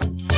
you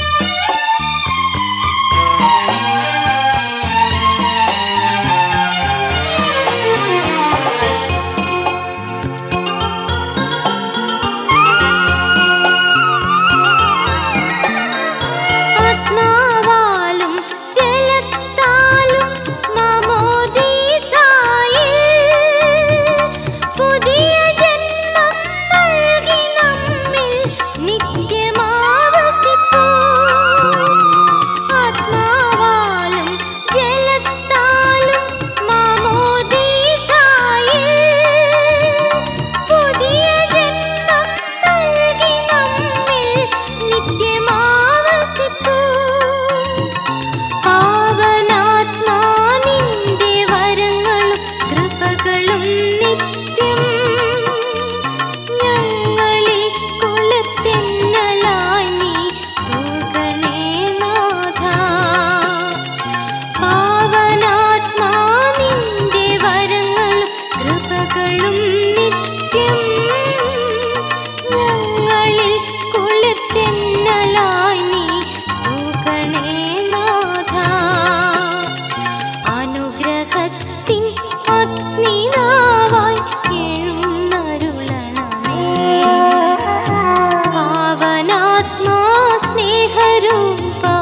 स्नेहरूपा